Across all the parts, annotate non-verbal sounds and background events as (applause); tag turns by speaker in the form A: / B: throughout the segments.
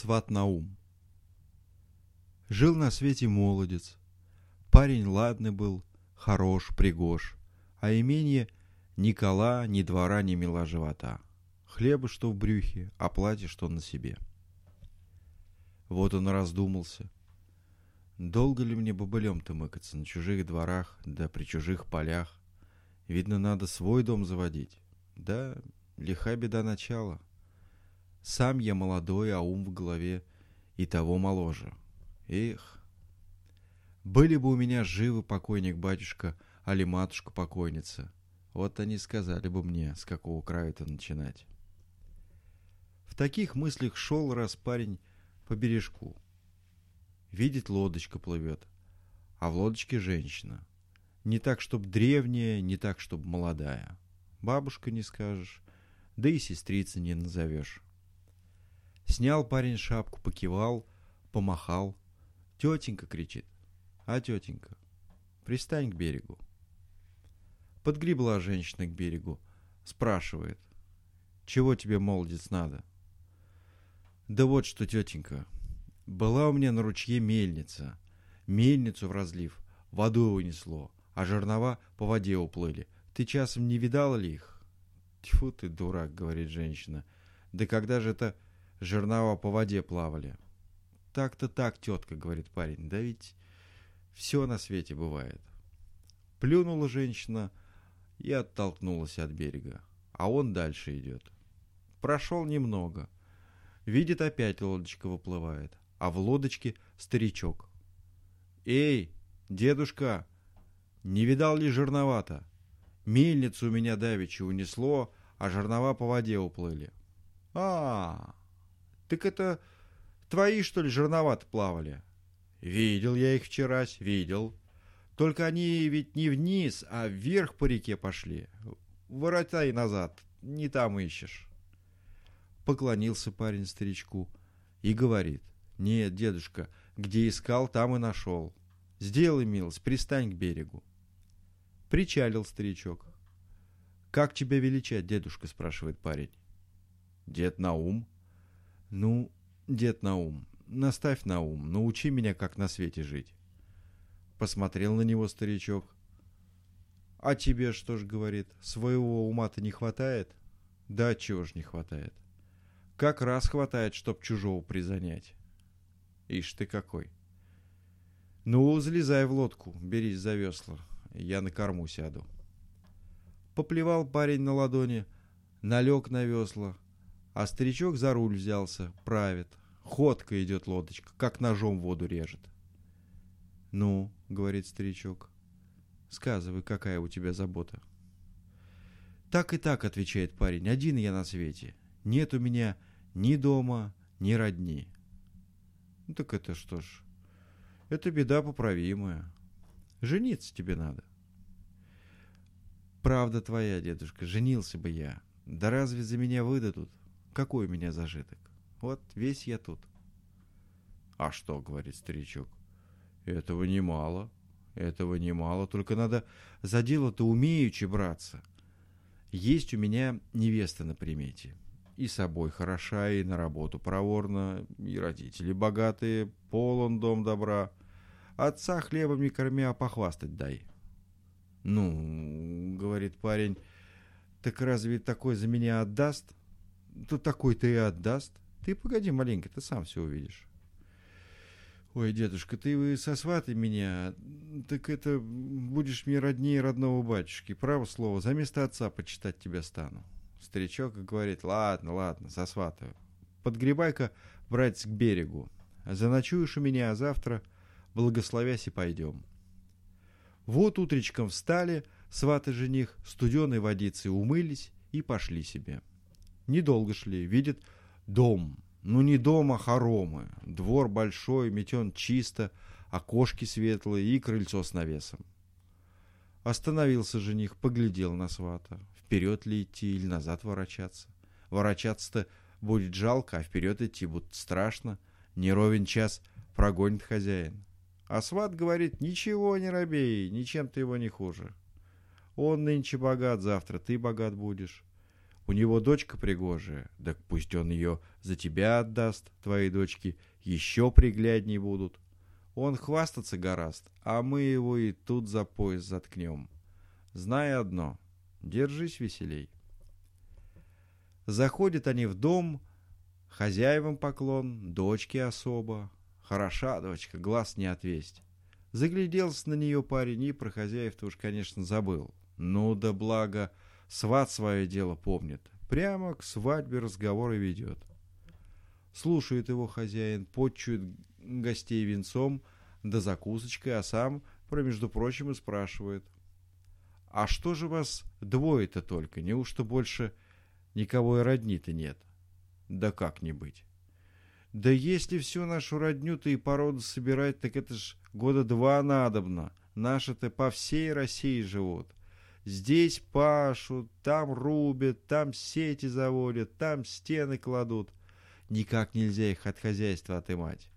A: Сват Наум Жил на свете молодец. Парень ладный был, хорош, пригож, а имение ни кола, ни двора, ни мила живота. Хлеба, что в брюхе, а платье, что на себе. Вот он раздумался. Долго ли мне бобылем-то мыкаться на чужих дворах, да при чужих полях? Видно, надо свой дом заводить. Да, лиха беда начала. Сам я молодой, а ум в голове и того моложе. Эх, были бы у меня живы покойник-батюшка, али матушка-покойница. Вот они сказали бы мне, с какого края-то начинать. В таких мыслях шел раз парень по бережку. Видит, лодочка плывет, а в лодочке женщина. Не так, чтоб древняя, не так, чтоб молодая. Бабушка не скажешь, да и сестрица не назовешь. Снял парень шапку, покивал, помахал, Тетенька кричит. А тетенька, пристань к берегу. Подгребла женщина к берегу. Спрашивает. Чего тебе, молодец, надо? Да вот что, тетенька. Была у меня на ручье мельница. Мельницу в разлив. Воду унесло. А жернова по воде уплыли. Ты часом не видала ли их? Тьфу ты, дурак, говорит женщина. Да когда же это жернова по воде плавали? Так-то так, тетка, говорит парень, да ведь все на свете бывает. Плюнула женщина и оттолкнулась от берега, а он дальше идет. Прошел немного. Видит, опять лодочка выплывает, а в лодочке старичок. «Эй, дедушка, не видал ли жерновато? Мельницу у меня давеча унесло, а жернова по воде уплыли». «А, так это Твои, что ли, жирновато плавали? Видел я их вчерась, видел. Только они ведь не вниз, а вверх по реке пошли. Воротай назад, не там ищешь. Поклонился парень старичку и говорит. Нет, дедушка, где искал, там и нашел. Сделай милость, пристань к берегу. Причалил старичок. «Как тебя величать, дедушка?» – спрашивает парень. «Дед Наум». «Ну, Дед Наум, наставь на ум, научи меня, как на свете жить. Посмотрел на него старичок. А тебе что ж, говорит, своего ума-то не хватает? Да чего ж не хватает? Как раз хватает, чтоб чужого призанять. Ишь ты какой. Ну, залезай в лодку, берись за весла, я на корму сяду. Поплевал парень на ладони, налег на весла, а старичок за руль взялся, правит. Ходка идет лодочка, как ножом воду режет. «Ну», — говорит старичок, — «сказывай, какая у тебя забота». «Так и так», — отвечает парень, — «один я на свете. Нет у меня ни дома, ни родни». «Ну так это что ж, это беда поправимая. Жениться тебе надо». «Правда твоя, дедушка, женился бы я. Да разве за меня выдадут? Какой у меня зажиток? Вот весь я тут. А что, говорит старичок, этого немало, этого немало, только надо за дело-то умеючи браться. Есть у меня невеста на примете. И собой хороша, и на работу проворна, и родители богатые, полон дом добра. Отца хлебом не корми, а похвастать дай. Ну, говорит парень, так разве такой за меня отдаст? Тут такой-то и отдаст. Ты погоди маленько, ты сам все увидишь. Ой, дедушка, ты вы сосватай меня, так это будешь мне роднее родного батюшки. Право слово, за место отца почитать тебя стану. Старичок говорит, ладно, ладно, сосватаю. Подгребай-ка, братец, к берегу. Заночуешь у меня, а завтра, благословясь, и пойдем. Вот утречком встали, сваты жених, студеной водицей умылись и пошли себе. Недолго шли, видят, Дом. Ну не дом, а хоромы. Двор большой, метен чисто, окошки светлые и крыльцо с навесом. Остановился жених, поглядел на свата. Вперед ли идти или назад ворочаться? Ворочаться-то будет жалко, а вперед идти будет страшно. Не ровен час прогонит хозяин. А сват говорит, ничего не робей, ничем ты его не хуже. Он нынче богат, завтра ты богат будешь. У него дочка пригожая, так пусть он ее за тебя отдаст, твои дочки еще приглядней будут. Он хвастаться гораст, а мы его и тут за пояс заткнем. Знай одно, держись веселей. Заходят они в дом, хозяевам поклон, дочке особо. Хороша дочка, глаз не отвесть. Загляделся на нее парень и про хозяев-то уж, конечно, забыл. Ну да благо, сват свое дело помнит. Прямо к свадьбе разговоры ведет. Слушает его хозяин, подчует гостей венцом да закусочкой, а сам, про между прочим, и спрашивает. «А что же вас двое-то только? Неужто больше никого и родни-то нет?» «Да как не быть?» «Да если всю нашу родню-то и породу собирать, так это ж года два надобно. Наши-то по всей России живут. Здесь пашут, там рубят, там сети заводят, там стены кладут. Никак нельзя их от хозяйства отымать.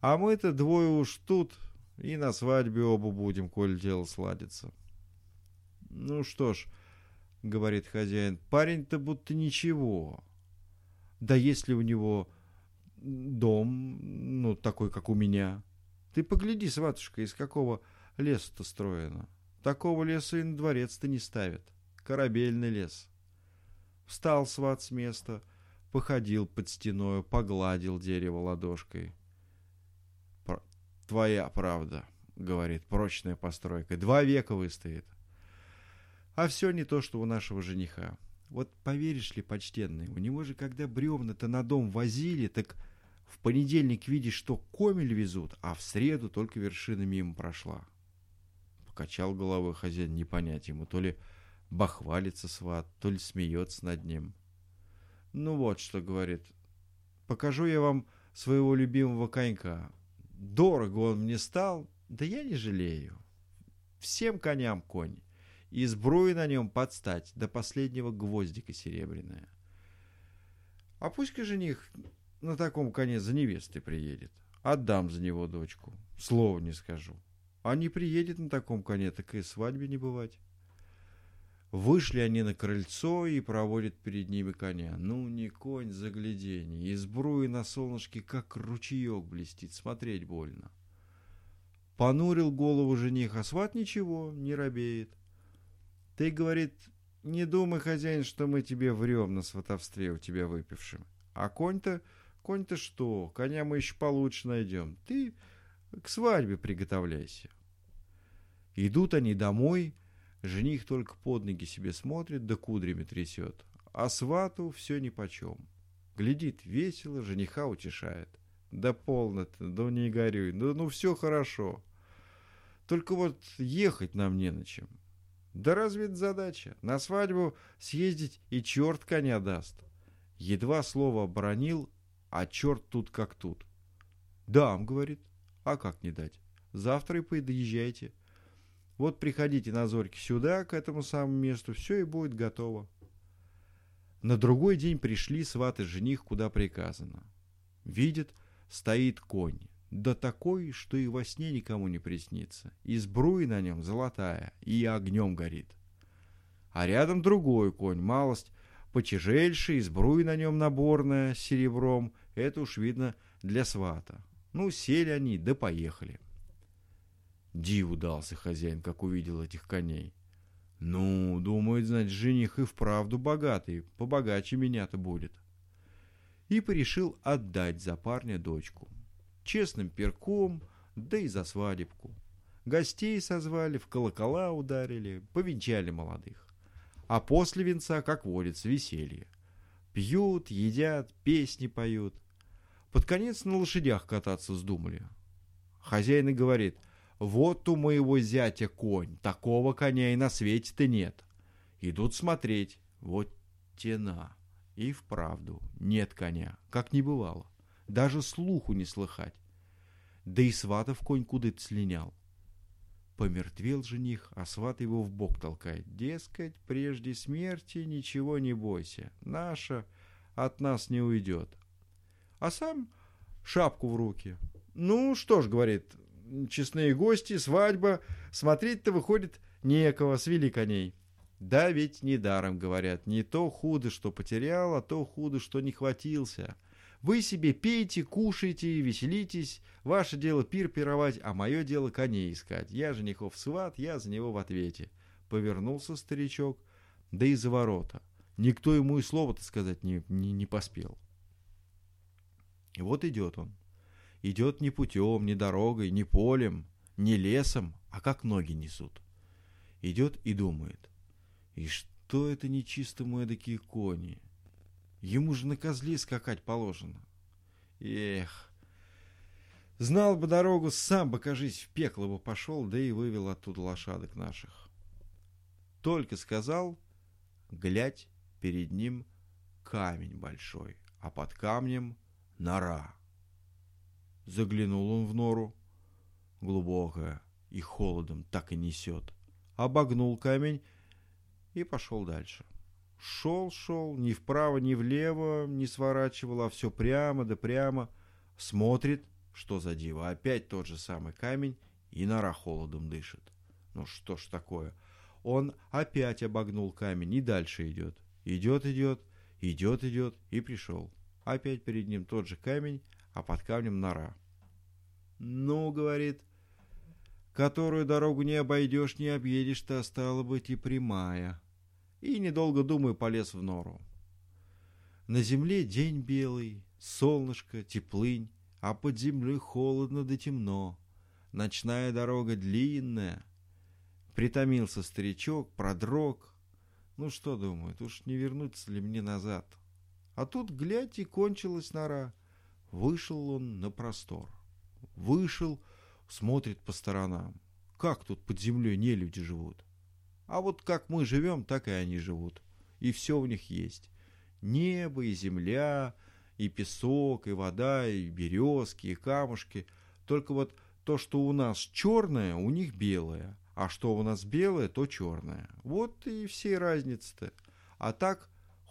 A: А мы-то двое уж тут, и на свадьбе оба будем, коль дело сладится. Ну что ж, говорит хозяин, парень-то будто ничего. Да если у него дом, ну, такой, как у меня. Ты погляди, сватушка, из какого леса-то строено. Такого леса и на дворец-то не ставят. Корабельный лес. Встал сват с места, походил под стеною, погладил дерево ладошкой. «Твоя правда», — говорит, — «прочная постройка. Два века выстоит». А все не то, что у нашего жениха. Вот поверишь ли, почтенный, у него же, когда бревна-то на дом возили, так в понедельник видишь, что комель везут, а в среду только вершина мимо прошла. Покачал головой хозяин, не понять ему, то ли бахвалится сват, то ли смеется над ним. Ну вот что, говорит, покажу я вам своего любимого конька. Дорого он мне стал, да я не жалею. Всем коням конь. И сбруи на нем подстать, до последнего гвоздика серебряная. А пусть-ка жених на таком коне за невестой приедет. Отдам за него дочку. Слова не скажу. А не приедет на таком коне, так и свадьбе не бывать. Вышли они на крыльцо и проводят перед ними коня. Ну, не конь загляденье. Из бруи на солнышке, как ручеек блестит, смотреть больно. Понурил голову жених, а сват ничего, не робеет. Ты, говорит, не думай, хозяин, что мы тебе врем на сватовстве у тебя выпившим. А конь-то, конь-то что, коня мы еще получше найдем. Ты к свадьбе приготовляйся. Идут они домой, Жених только под ноги себе смотрит, да кудрями трясет. А свату все нипочем. Глядит весело, жениха утешает. Да полно-то, да не горюй, ну, ну все хорошо. Только вот ехать нам не на чем. Да разве это задача? На свадьбу съездить и черт коня даст. Едва слово оборонил, а черт тут как тут. Дам, говорит. А как не дать? Завтра и подъезжайте. Вот приходите на зорьки сюда, к этому самому месту, все и будет готово. На другой день пришли сваты жених, куда приказано. Видит, стоит конь, да такой, что и во сне никому не приснится. И сбруи на нем золотая, и огнем горит. А рядом другой конь, малость потяжельший, и сбруи на нем наборная, серебром. Это уж видно для свата. Ну, сели они, да поехали. Диву дался хозяин, как увидел этих коней. Ну, думает, значит, жених и вправду богатый, побогаче меня-то будет. И порешил отдать за парня дочку. Честным перком, да и за свадебку. Гостей созвали, в колокола ударили, повенчали молодых. А после венца, как водится, веселье. Пьют, едят, песни поют. Под конец на лошадях кататься вздумали. Хозяин и говорит — вот у моего зятя конь, такого коня и на свете-то нет. Идут смотреть, вот тена. И вправду нет коня, как не бывало. Даже слуху не слыхать. Да и сватов конь куда-то слинял. Помертвел жених, а сват его в бок толкает. Дескать, прежде смерти ничего не бойся, наша от нас не уйдет. А сам шапку в руки. Ну что ж, говорит, честные гости, свадьба. Смотреть-то выходит некого, свели коней. Да ведь недаром говорят, не то худо, что потерял, а то худо, что не хватился. Вы себе пейте, кушайте, веселитесь. Ваше дело пир пировать, а мое дело коней искать. Я женихов сват, я за него в ответе. Повернулся старичок, да и за ворота. Никто ему и слова-то сказать не, не, не поспел. И вот идет он. Идет не путем, не дорогой, не полем, не лесом, а как ноги несут. Идет и думает. И что это нечистому эдакие кони? Ему же на козле скакать положено. Эх, знал бы дорогу, сам бы, кажись, в пекло бы пошел, да и вывел оттуда лошадок наших. Только сказал, глядь, перед ним камень большой, а под камнем нора. Заглянул он в нору, глубокая, и холодом так и несет. Обогнул камень и пошел дальше. Шел, шел, ни вправо, ни влево не сворачивал, а все прямо да прямо. Смотрит, что за диво, опять тот же самый камень, и нора холодом дышит. Ну что ж такое? Он опять обогнул камень и дальше идет. Идет, идет, идет, идет и пришел. Опять перед ним тот же камень, а под камнем нора. «Ну, — говорит, — которую дорогу не обойдешь, не объедешь-то, стало быть, и прямая» и, недолго думая, полез в нору. На земле день белый, солнышко, теплынь, а под землей холодно да темно. Ночная дорога длинная. Притомился старичок, продрог. Ну что думает, уж не вернуться ли мне назад? А тут, глядь, и кончилась нора. Вышел он на простор. Вышел, смотрит по сторонам. Как тут под землей не люди живут? А вот как мы живем, так и они живут. И все у них есть. Небо и земля, и песок, и вода, и березки, и камушки. Только вот то, что у нас черное, у них белое. А что у нас белое, то черное. Вот и все разницы-то. А так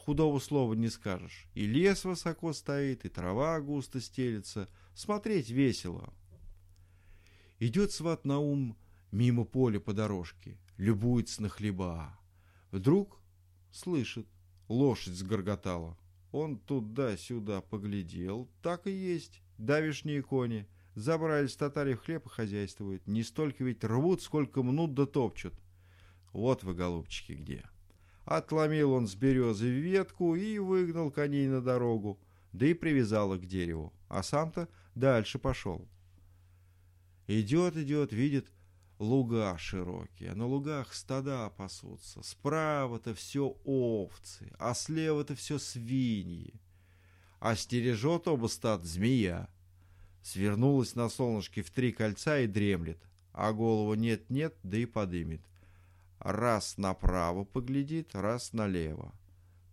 A: худого слова не скажешь. И лес высоко стоит, и трава густо стелется. Смотреть весело. Идет сват на ум мимо поля по дорожке любуется на хлеба. Вдруг слышит, лошадь сгорготала. Он туда-сюда поглядел, так и есть, давишние кони. Забрались татари в хлеб и хозяйствуют. Не столько ведь рвут, сколько мнут да топчут. Вот вы, голубчики, где. Отломил он с березы ветку и выгнал коней на дорогу, да и привязал их к дереву, а сам-то дальше пошел. Идет, идет, видит, луга широкие, на лугах стада пасутся, справа-то все овцы, а слева-то все свиньи. А стережет оба стад змея. Свернулась на солнышке в три кольца и дремлет, а голову нет-нет, да и подымет. Раз направо поглядит, раз налево.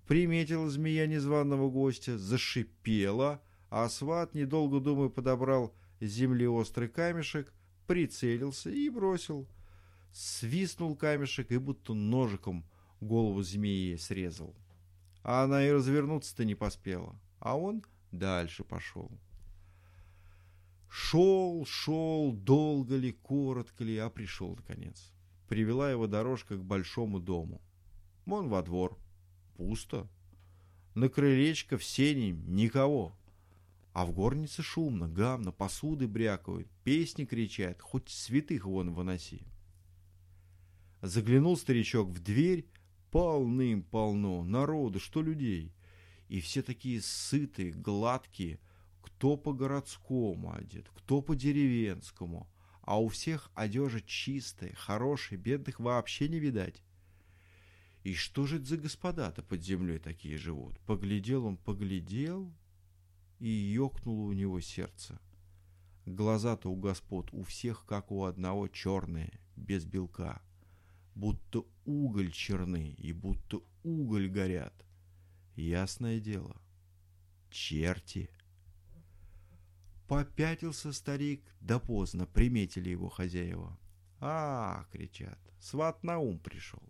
A: Приметила змея незваного гостя, зашипела, а сват, недолго думая, подобрал с земли острый камешек, прицелился и бросил. Свистнул камешек и будто ножиком голову змеи срезал. А она и развернуться-то не поспела, а он дальше пошел. Шел, шел, долго ли, коротко ли, а пришел наконец. Привела его дорожка к большому дому. Вон во двор. Пусто. На крылечко в сене никого. А в горнице шумно, гамно, посуды брякают, песни кричат, хоть святых вон выноси. Заглянул старичок в дверь, полным-полно, народу, что людей. И все такие сытые, гладкие, кто по-городскому одет, кто по-деревенскому, а у всех одежа чистая, хорошая, бедных вообще не видать. И что же это за господа-то под землей такие живут? Поглядел он, поглядел, и ёкнуло у него сердце. Глаза-то у господ у всех, как у одного, черные, без белка. Будто уголь черны и будто уголь горят. Ясное дело. Черти. Попятился старик, да поздно, приметили его хозяева. «А, — кричат, — сват на ум пришел.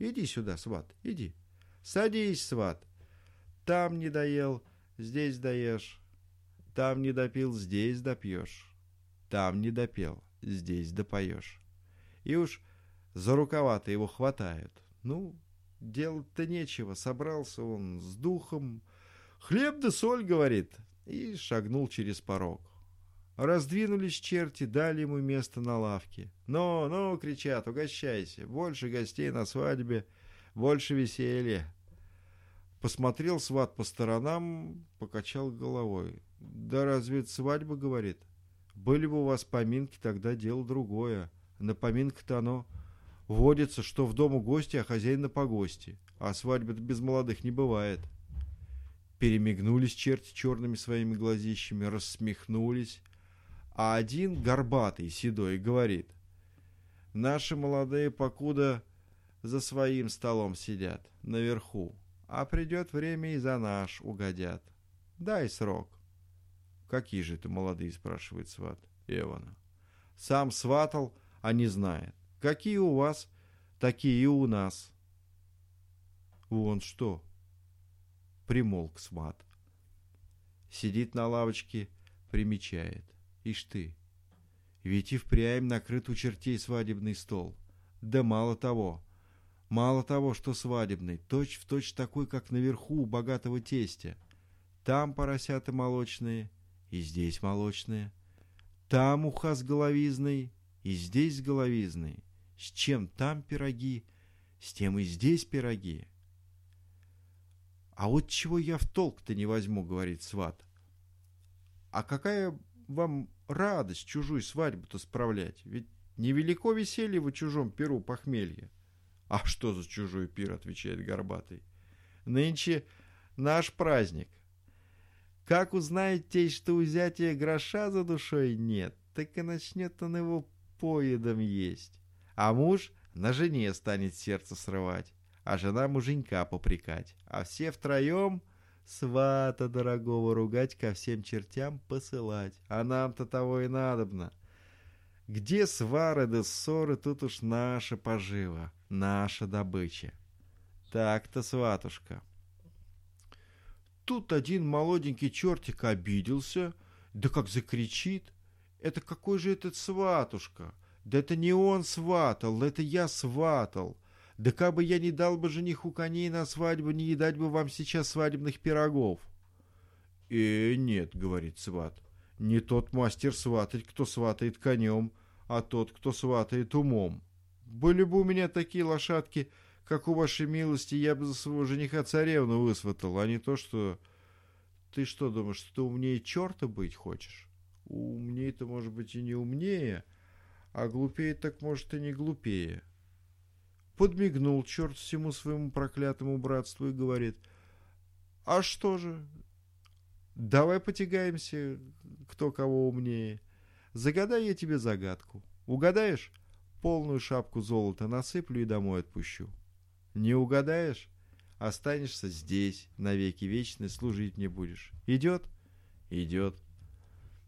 A: Иди сюда, сват, иди. Садись, сват. Там не доел, здесь даешь. Там не допил, здесь допьешь. Там не допел, здесь допоешь. И уж за рукава его хватают. Ну, делать-то нечего. Собрался он с духом. «Хлеб да соль», — говорит, и шагнул через порог. Раздвинулись черти, дали ему место на лавке. «Ну, ну!» — кричат, «угощайся! Больше гостей на свадьбе, больше веселья!» Посмотрел сват по сторонам, покачал головой. «Да разве это свадьба?» — говорит. «Были бы у вас поминки, тогда дело другое. На поминках-то оно водится, что в дому гости, а хозяин на погости. А свадьбы-то без молодых не бывает». Перемигнулись черти черными своими глазищами, рассмехнулись, а один, горбатый, седой, говорит, «Наши молодые покуда за своим столом сидят, наверху, а придет время и за наш угодят. Дай срок». «Какие же это молодые?» — спрашивает сват Эвана. «Сам сватал, а не знает. Какие у вас, такие и у нас». «Вон что!» Примолк сват. Сидит на лавочке, примечает. Ишь ты, ведь и впрямь накрыт у чертей свадебный стол. Да мало того, мало того, что свадебный, точь в точь такой, как наверху у богатого тестя. Там поросята молочные, и здесь молочные. Там уха с головизной, и здесь с головизной. С чем там пироги, с тем и здесь пироги. «А вот чего я в толк-то не возьму», — говорит сват. «А какая вам радость чужую свадьбу-то справлять? Ведь невелико веселье в чужом перу похмелье». «А что за чужой пир?» — отвечает Горбатый. «Нынче наш праздник. Как узнает тесть, что у зятя гроша за душой нет, так и начнет он его поедом есть. А муж на жене станет сердце срывать а жена муженька попрекать, а все втроем свата дорогого ругать ко всем чертям посылать. А нам-то того и надобно. Где свары да ссоры, тут уж наша пожива, наша добыча. Так-то, сватушка. Тут один молоденький чертик обиделся, да как закричит. Это какой же этот сватушка? Да это не он сватал, это я сватал. Да как бы я не дал бы жениху коней на свадьбу, не едать бы вам сейчас свадебных пирогов. «Э, нет», — говорит сват, — «не тот мастер сватать, кто сватает конем, а тот, кто сватает умом. Были бы у меня такие лошадки, как у вашей милости, я бы за своего жениха царевну высватал, а не то, что... Ты что думаешь, что ты умнее черта быть хочешь? Умнее-то, может быть, и не умнее, а глупее так, может, и не глупее». Подмигнул черт всему своему проклятому братству и говорит, «А что же? Давай потягаемся, кто кого умнее. Загадай я тебе загадку. Угадаешь? Полную шапку золота насыплю и домой отпущу. Не угадаешь? Останешься здесь, навеки вечные, служить мне будешь. Идет? Идет.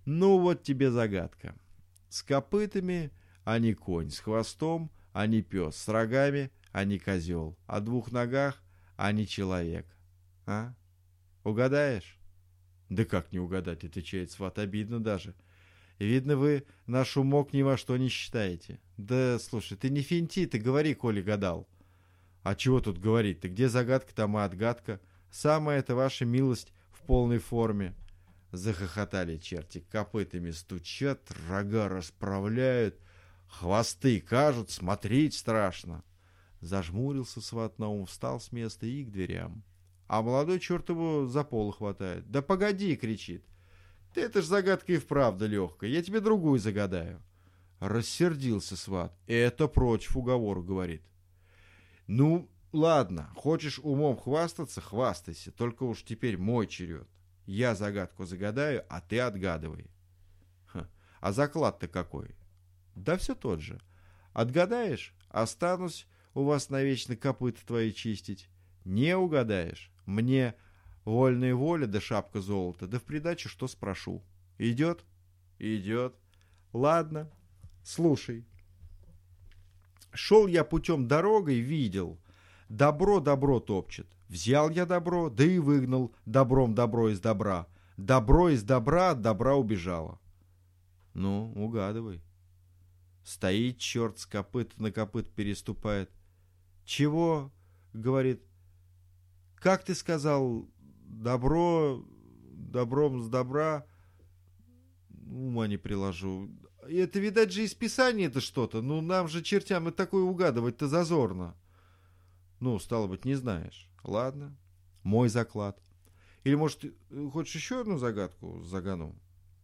A: Ну вот тебе загадка. С копытами, а не конь, с хвостом — а не пес, с рогами, а не козел, о двух ногах, а не человек. А? Угадаешь? Да как не угадать, отвечает сват, обидно даже. Видно, вы наш умок ни во что не считаете. Да, слушай, ты не финти, ты говори, коли гадал. А чего тут говорить? Ты где загадка, там и отгадка. Самая это ваша милость в полной форме. Захохотали черти, копытами стучат, рога расправляют — Хвосты кажут, смотреть страшно. Зажмурился сват Наум, встал с места и к дверям. А молодой черт его за пол хватает. «Да погоди!» — кричит. «Ты это ж загадка и вправду легкая. Я тебе другую загадаю». Рассердился сват. «Это против уговору», — говорит. «Ну, ладно, хочешь умом хвастаться, хвастайся. Только уж теперь мой черед. Я загадку загадаю, а ты отгадывай». Ха. «А заклад-то какой?» Да все тот же. Отгадаешь, останусь у вас навечно копыта твои чистить. Не угадаешь, мне вольная воля да шапка золота, да в придачу что спрошу. Идет? Идет. Ладно, слушай. Шел я путем дорогой, видел. Добро добро топчет. Взял я добро, да и выгнал добром добро из добра. Добро из добра от добра убежало. Ну, угадывай. Стоит черт с копыт на копыт переступает. Чего? Говорит. Как ты сказал, добро, добром с добра? Ума не приложу. Это, видать, же из Писания это что-то. Ну, нам же, чертям, и такое угадывать-то зазорно. Ну, стало быть, не знаешь. Ладно, мой заклад. Или, может, хочешь еще одну загадку загану?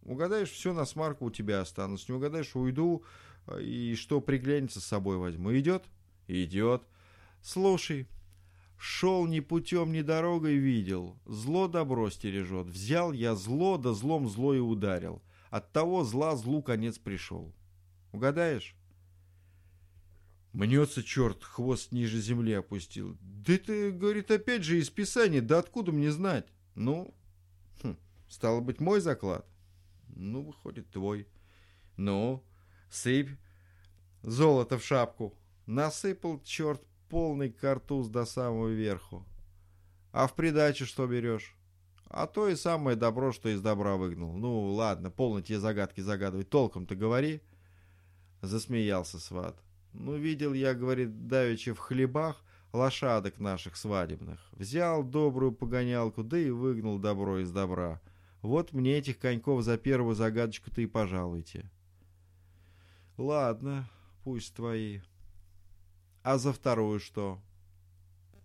A: Угадаешь, все на смарку у тебя останусь. Не угадаешь, уйду, и что приглянется с собой возьму. Идет? Идет. Слушай, шел ни путем, ни дорогой видел, зло добро стережет. Взял я зло, да злом зло и ударил. От того зла злу конец пришел. Угадаешь? Мнется черт, хвост ниже земли опустил. Да ты, говорит, опять же из Писания, да откуда мне знать? Ну, хм, стало быть, мой заклад. Ну, выходит, твой. Ну, сыпь золото в шапку. Насыпал черт полный картуз до самого верху. А в придачу что берешь? А то и самое добро, что из добра выгнал. Ну, ладно, полно тебе загадки загадывать. Толком-то говори. Засмеялся сват. Ну, видел я, говорит, давеча в хлебах лошадок наших свадебных. Взял добрую погонялку, да и выгнал добро из добра. Вот мне этих коньков за первую загадочку-то и пожалуйте. Ладно, пусть твои. А за вторую что?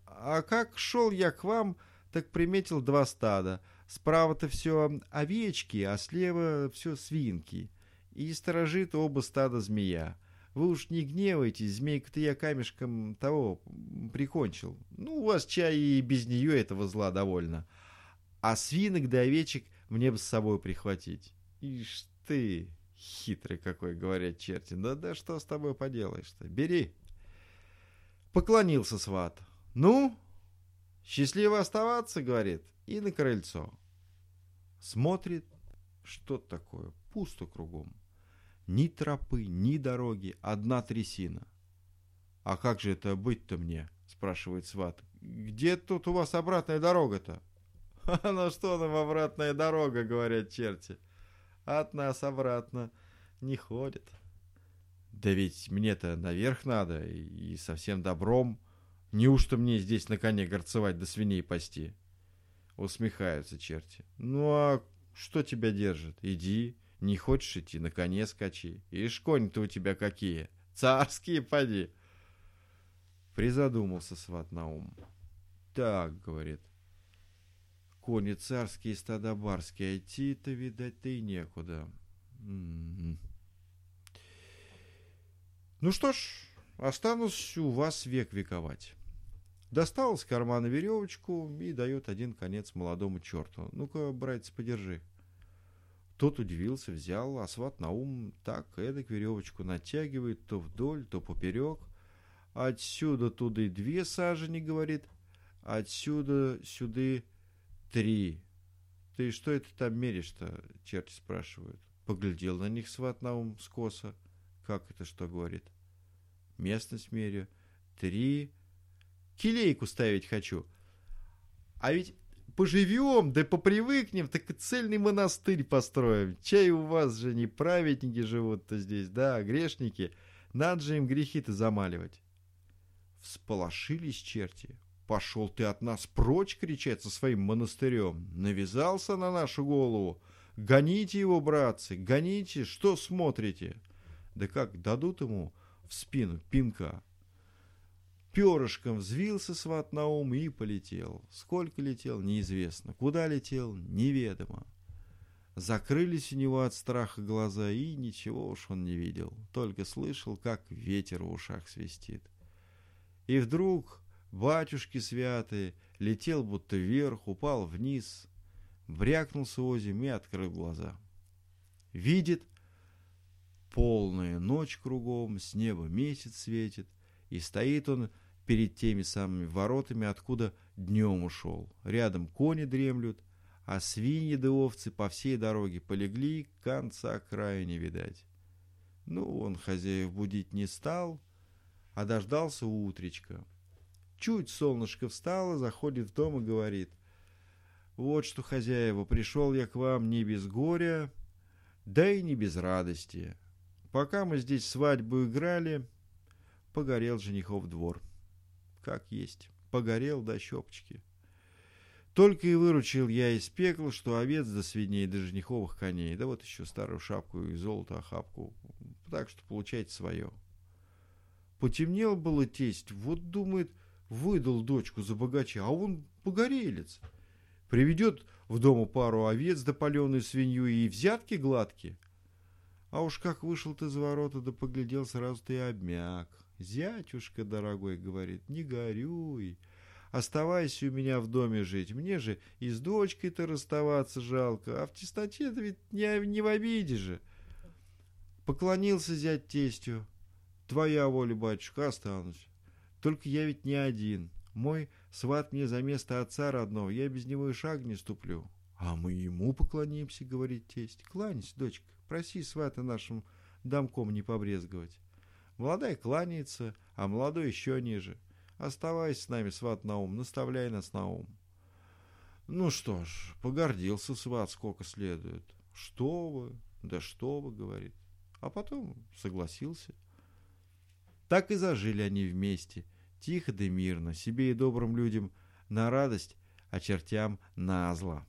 A: А как шел я к вам, так приметил два стада. Справа-то все овечки, а слева все свинки. И сторожит оба стада змея. Вы уж не гневайтесь, змейку-то я камешком того прикончил. Ну, у вас чай и без нее этого зла довольно. А свинок да овечек мне бы с собой прихватить. Ишь ты, хитрый какой, говорят черти. Да да что с тобой поделаешь-то? Бери. Поклонился сват. Ну, счастливо оставаться, говорит, и на крыльцо. Смотрит, что такое, пусто кругом. Ни тропы, ни дороги, одна трясина. «А как же это быть-то мне?» — спрашивает сват. «Где тут у вас обратная дорога-то?» (laughs) «А ну что нам обратная дорога?» — говорят черти. «От нас обратно не ходит». «Да ведь мне-то наверх надо, и совсем добром. Неужто мне здесь на коне горцевать да свиней пасти?» Усмехаются черти. «Ну а что тебя держит? Иди, не хочешь идти, на коне скачи. Ишь, конь-то у тебя какие. Царские, поди. Призадумался сват на ум. Так, говорит. Кони царские, стада барские, а идти-то, видать, ты некуда. М-м-м. Ну что ж, останусь у вас век вековать. Достал из кармана веревочку и дает один конец молодому черту. Ну-ка, братец, подержи. Тот удивился, взял, а на ум так эдак веревочку натягивает то вдоль, то поперек. Отсюда туда и две сажени, говорит, отсюда сюда три. Ты что это там меришь-то, черти спрашивают. Поглядел на них сват на ум скоса. Как это что говорит? Местность мерю. Три. Килейку ставить хочу. А ведь поживем, да попривыкнем, так и цельный монастырь построим. Чай у вас же не праведники живут-то здесь, да, а грешники. Надо же им грехи-то замаливать. Всполошились черти. Пошел ты от нас прочь, кричать со своим монастырем. Навязался на нашу голову. Гоните его, братцы, гоните, что смотрите? Да как дадут ему в спину пинка, перышком взвился сват на ум и полетел. Сколько летел, неизвестно. Куда летел, неведомо. Закрылись у него от страха глаза, и ничего уж он не видел. Только слышал, как ветер в ушах свистит. И вдруг, батюшки святые, летел будто вверх, упал вниз, брякнулся озим и открыл глаза. Видит, полная ночь кругом, с неба месяц светит, и стоит он перед теми самыми воротами, откуда днем ушел. Рядом кони дремлют, а свиньи да овцы по всей дороге полегли, конца края не видать. Ну, он хозяев будить не стал, а дождался утречка. Чуть солнышко встало, заходит в дом и говорит, «Вот что, хозяева, пришел я к вам не без горя, да и не без радости. Пока мы здесь свадьбу играли, погорел женихов двор». как есть. Погорел до щепочки. Только и выручил я из пекла, что овец до свиней, до жениховых коней, да вот еще старую шапку и золото охапку. Так что получайте свое. Потемнел было тесть, вот думает, выдал дочку за богача, а он погорелец. Приведет в дому пару овец да свинью и взятки гладкие. А уж как вышел ты за ворота, да поглядел, сразу ты обмяк. Зятюшка, дорогой, говорит, не горюй. Оставайся у меня в доме жить. Мне же и с дочкой-то расставаться жалко. А в тесноте-то ведь не, не в обиде же. Поклонился зять тестю. Твоя воля, батюшка, останусь. Только я ведь не один. Мой сват мне за место отца родного. Я без него и шаг не ступлю. А мы ему поклонимся, говорит тесть. Кланяйся, дочка. Проси свата нашим домком не побрезговать. Молодая кланяется, а молодой еще ниже. Оставайся с нами, сват Наум, наставляй нас на ум. Ну что ж, погордился сват сколько следует. Что вы, да что вы, говорит. А потом согласился. Так и зажили они вместе, тихо да мирно, себе и добрым людям на радость, а чертям на зло.